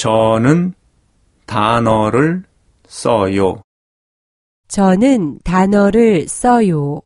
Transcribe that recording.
저는 단어를 써요. 저는 단어를 써요.